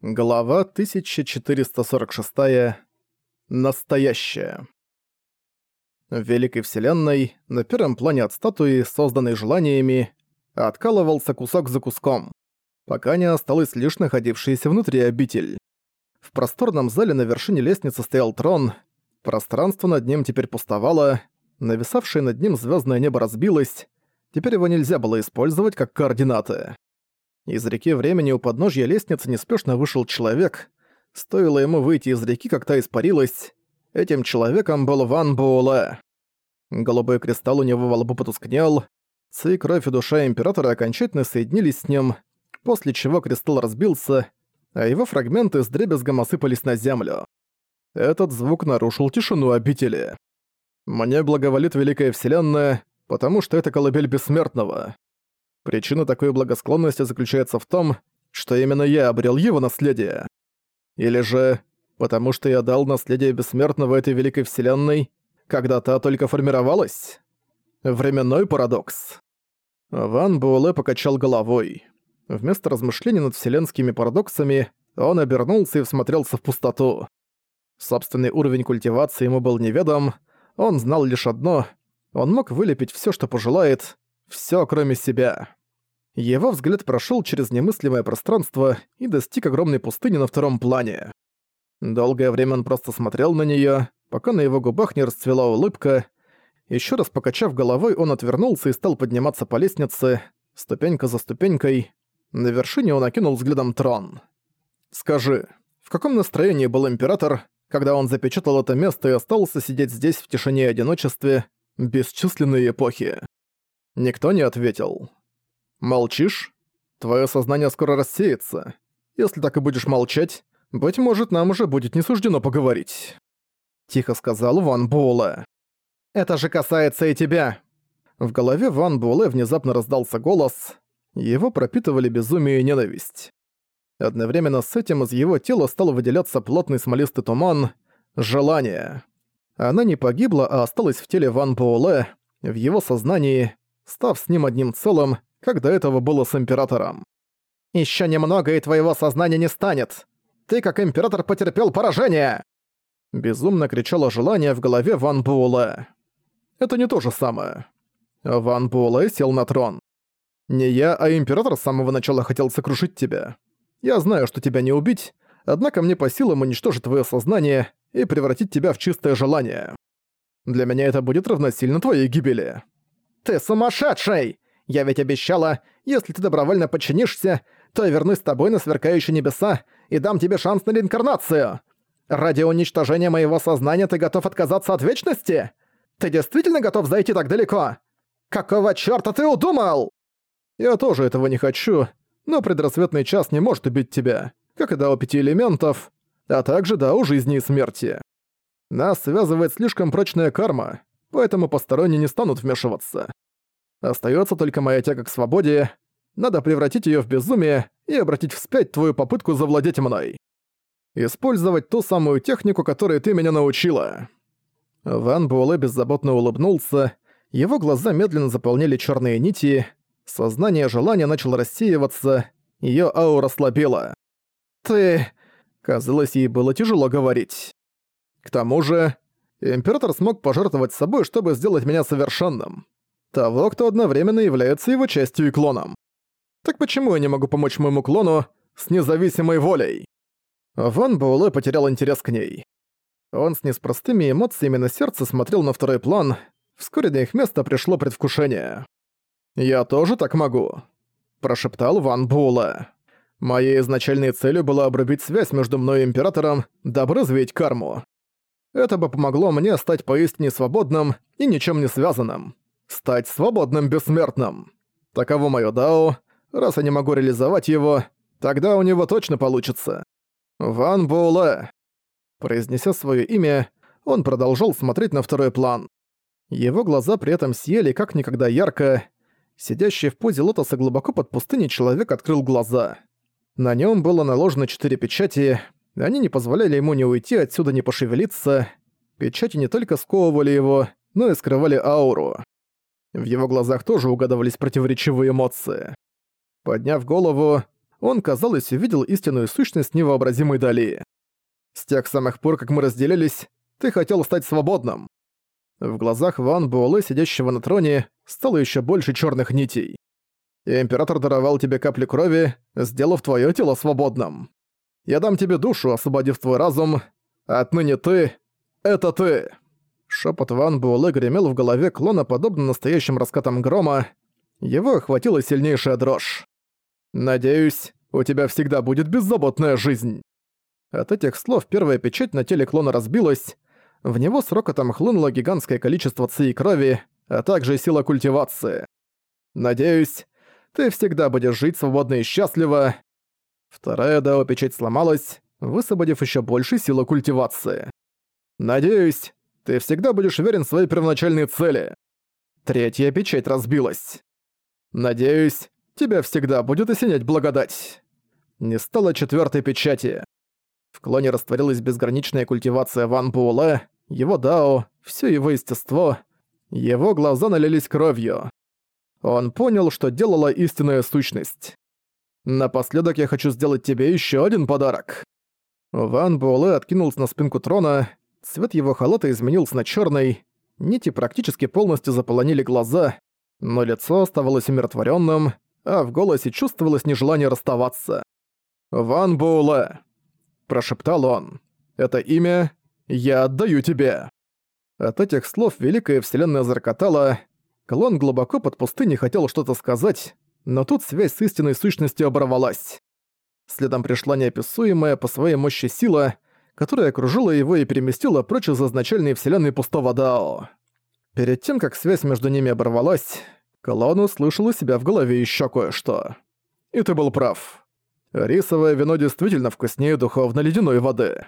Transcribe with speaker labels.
Speaker 1: Глава 1446. Настоящая. В Великой Вселенной, на первом плане от статуи, созданной желаниями, откалывался кусок за куском, пока не осталось лишь находившийся внутри обитель. В просторном зале на вершине лестницы стоял трон, пространство над ним теперь пустовало, нависавшее над ним звездное небо разбилось, теперь его нельзя было использовать как координаты. Из реки времени у подножья лестницы неспешно вышел человек. Стоило ему выйти из реки, как та испарилась. Этим человеком был Ван Буэлэ. Голубой кристалл у него во лбу потускнел. Ци, кровь и душа Императора окончательно соединились с ним, после чего кристалл разбился, а его фрагменты с дребезгом осыпались на землю. Этот звук нарушил тишину обители. «Мне благоволит Великая Вселенная, потому что это колыбель Бессмертного. Причина такой благосклонности заключается в том, что именно я обрел его наследие. Или же потому что я дал наследие бессмертного этой великой вселенной, когда та только формировалась? Временной парадокс. Ван Буэлэ покачал головой. Вместо размышлений над вселенскими парадоксами он обернулся и всмотрелся в пустоту. Собственный уровень культивации ему был неведом, он знал лишь одно — он мог вылепить все, что пожелает, все, кроме себя. Его взгляд прошел через немыслимое пространство и достиг огромной пустыни на втором плане. Долгое время он просто смотрел на нее, пока на его губах не расцвела улыбка. Еще раз покачав головой, он отвернулся и стал подниматься по лестнице, ступенька за ступенькой. На вершине он окинул взглядом трон. «Скажи, в каком настроении был Император, когда он запечатал это место и остался сидеть здесь в тишине и одиночестве бесчисленные эпохи?» Никто не ответил. Молчишь? Твое сознание скоро рассеется. Если так и будешь молчать, быть может, нам уже будет не суждено поговорить. Тихо сказал Ван Буэлэ. Это же касается и тебя. В голове Ван Буэлэ внезапно раздался голос. Его пропитывали безумие и ненависть. Одновременно с этим из его тела стал выделяться плотный смолистый туман — желание. Она не погибла, а осталась в теле Ван Буэлэ, в его сознании, став с ним одним целым, как до этого было с Императором. «Ещё немного, и твоего сознания не станет! Ты, как Император, потерпел поражение!» Безумно кричало желание в голове Ван Буэлэ. Это не то же самое. Ван Буэлэ сел на трон. «Не я, а Император с самого начала хотел сокрушить тебя. Я знаю, что тебя не убить, однако мне по силам уничтожить твое сознание и превратить тебя в чистое желание. Для меня это будет равносильно твоей гибели». «Ты сумасшедший! Я ведь обещала, если ты добровольно подчинишься, то я вернусь с тобой на сверкающие небеса и дам тебе шанс на реинкарнацию. Ради уничтожения моего сознания ты готов отказаться от вечности? Ты действительно готов зайти так далеко? Какого чёрта ты удумал? Я тоже этого не хочу, но предрассветный час не может убить тебя, как и дао пяти элементов, а также дао жизни и смерти. Нас связывает слишком прочная карма, поэтому посторонние не станут вмешиваться. Остается только моя тяга к свободе. Надо превратить ее в безумие и обратить вспять твою попытку завладеть мной. Использовать ту самую технику, которой ты меня научила». Ван Буэлэ беззаботно улыбнулся, его глаза медленно заполняли черные нити, сознание желания начало рассеиваться, ее аура слабела. «Ты...» Казалось, ей было тяжело говорить. К тому же, Император смог пожертвовать собой, чтобы сделать меня совершенным того, кто одновременно является его частью и клоном. Так почему я не могу помочь моему клону с независимой волей? Ван Буэлэ потерял интерес к ней. Он с неспростыми эмоциями на сердце смотрел на второй план, вскоре на их место пришло предвкушение. «Я тоже так могу», – прошептал Ван Буэлэ. «Моей изначальной целью была обрубить связь между мной и Императором, дабы развеять карму. Это бы помогло мне стать поистине свободным и ничем не связанным стать свободным бессмертным. Таково моё дао. Раз я не могу реализовать его, тогда у него точно получится. Ван Буэлэ. Произнеся своё имя, он продолжал смотреть на второй план. Его глаза при этом сияли как никогда ярко. Сидящий в позе лотоса глубоко под пустыней человек открыл глаза. На нём было наложено четыре печати, они не позволяли ему ни уйти отсюда, ни пошевелиться. Печати не только сковывали его, но и скрывали ауру. В его глазах тоже угадывались противоречивые эмоции. Подняв голову, он, казалось, увидел истинную сущность невообразимой дали. С тех самых пор, как мы разделились, ты хотел стать свободным. В глазах Ван Буэлэ, сидящего на троне, стало еще больше черных нитей. И император даровал тебе капли крови, сделав твое тело свободным. Я дам тебе душу, освободив твой разум. Отныне ты — это ты. Шепот Ван Буэлэ гремел в голове клона, подобно настоящим раскатам грома. Его охватила сильнейшая дрожь. «Надеюсь, у тебя всегда будет беззаботная жизнь». От этих слов первая печать на теле клона разбилась, в него с рокотом хлынуло гигантское количество ци и крови, а также сила культивации. Надеюсь, ты всегда будешь жить свободно и счастливо. Вторая дао-печать сломалась, высвободив еще больше силы культивации. Надеюсь, ты всегда будешь верен своей первоначальной цели. Третья печать разбилась. Надеюсь, тебя всегда будет осенять благодать. Не стало четвертой печати. В клоне растворилась безграничная культивация Ван Буэлэ, его дао, все его естество. Его глаза налились кровью. Он понял, что делала истинная сущность. Напоследок я хочу сделать тебе еще один подарок. Ван Буэлэ откинулся на спинку трона, цвет его халата изменился на черный, нити практически полностью заполонили глаза, но лицо оставалось умиротворенным, а в голосе чувствовалось нежелание расставаться. «Ван Буэлэ», – прошептал он, – «это имя я отдаю тебе». От этих слов Великая Вселенная зарокотала, Клон глубоко под пустыней хотел что-то сказать, но тут связь с истинной сущностью оборвалась. Следом пришла неописуемая по своей мощи сила, которая окружила его и переместила прочь из изначальной вселенной пустого Дао. Перед тем, как связь между ними оборвалась, Клон услышал у себя в голове еще кое-что. И ты был прав. Рисовое вино действительно вкуснее духовно-ледяной воды.